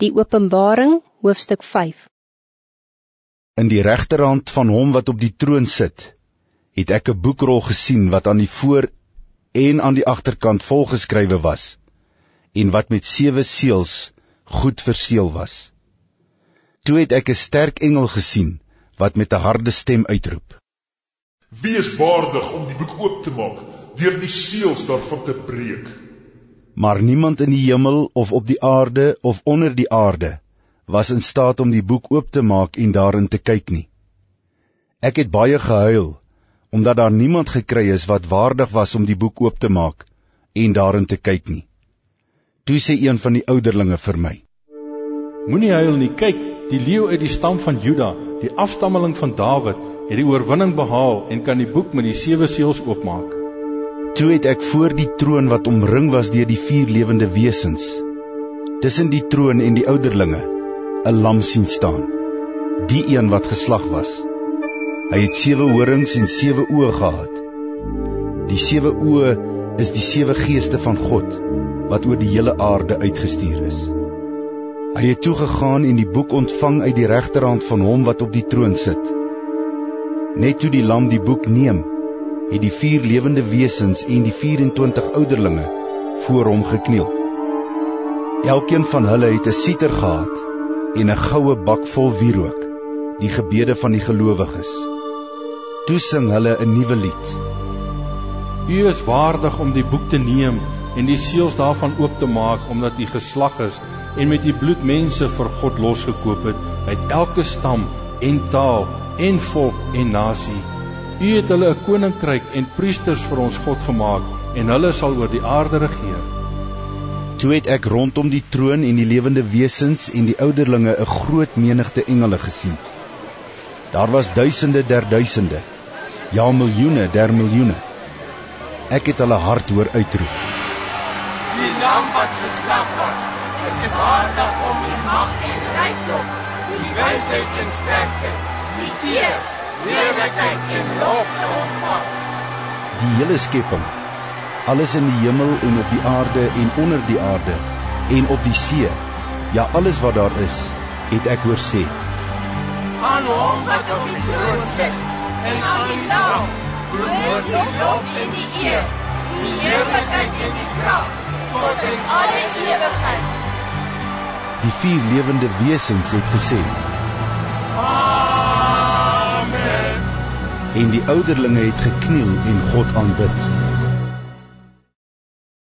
Die Openbaring, hoofstuk 5 In die regterhand van hom wat op die troon sit, het ek 'n boekrol gesien wat aan die voor en aan die agterkant volgeskrywe was en wat met sewe seels goed verseël was. Toe het ek 'n sterk engel gesien wat met 'n harde stem uitroep: Wie is waardig om die boek oop te maak, deur die seels daarvan te breek? Maar niemand in die hemel of op die aarde of onder die aarde was in staat om die boek oop te maak en daarin te kyk nie. Ek het baie gehuil omdat daar niemand gekry is wat waardig was om die boek oop te maak en daarin te kyk nie. Toe sê een van die ouderlinge vir my: Moenie huil nie, kyk, die leeu uit die stam van Juda, die afstammeling van Dawid, het die oorwinning behaal en kan die boek met die sewe seels oopmaak. Toe het ek voor die troon wat omring was deur die vier lewende wesens, tussen die troon en die ouderlinge, 'n lam sien staan, die een wat geslag was. Hy het sewe horings en sewe oë gehad. Die sewe oë is die sewe geeste van God wat oor die hele aarde uitgestuur is. Hy het toe gegaan en die boek ontvang uit die regterhand van hom wat op die troon sit. Net toe die lam die boek neem, het die vier lewende wesens en die 24 ouderlinge voor hom gekniel. Elkeen van hulle het 'n siter gehad en 'n goue bak vol wierook, die gebede van die gelowiges. Toe sing hulle 'n nuwe lied. U is waardig om die boek te neem en die seels daarvan oop te maak omdat u geslag is en met u bloed mense vir God losgekoop het uit elke stam en taal en volk en nasie U het hulle 'n koninkryk en priesters vir ons God gemaak en hulle sal oor die aarde regeer. Toe het ek rondom die troon en die lewende wesens en die ouderlinge 'n groot menigte engele gesien. Daar was duisende der duisende, ja miljoene der miljoene. Ek het hulle hard hoor uitroep. Die lam wat geslag was, is waardig om die mag en rykdom, die wysheid en sterkte, die eer heerlikheid en lof te ontvang. Die hele skepping, alles in die hemel en op die aarde en onder die aarde en op die see, ja alles wat daar is, het ek hoor sê. Aan hom wat op die troon sit en aan die Lam, behoort die lof en die eer, die heerlikheid en die krag tot in alle ewigheid. Die vier lewende wesens het gesê: en die ouderlinge het gekniel en God aanbid.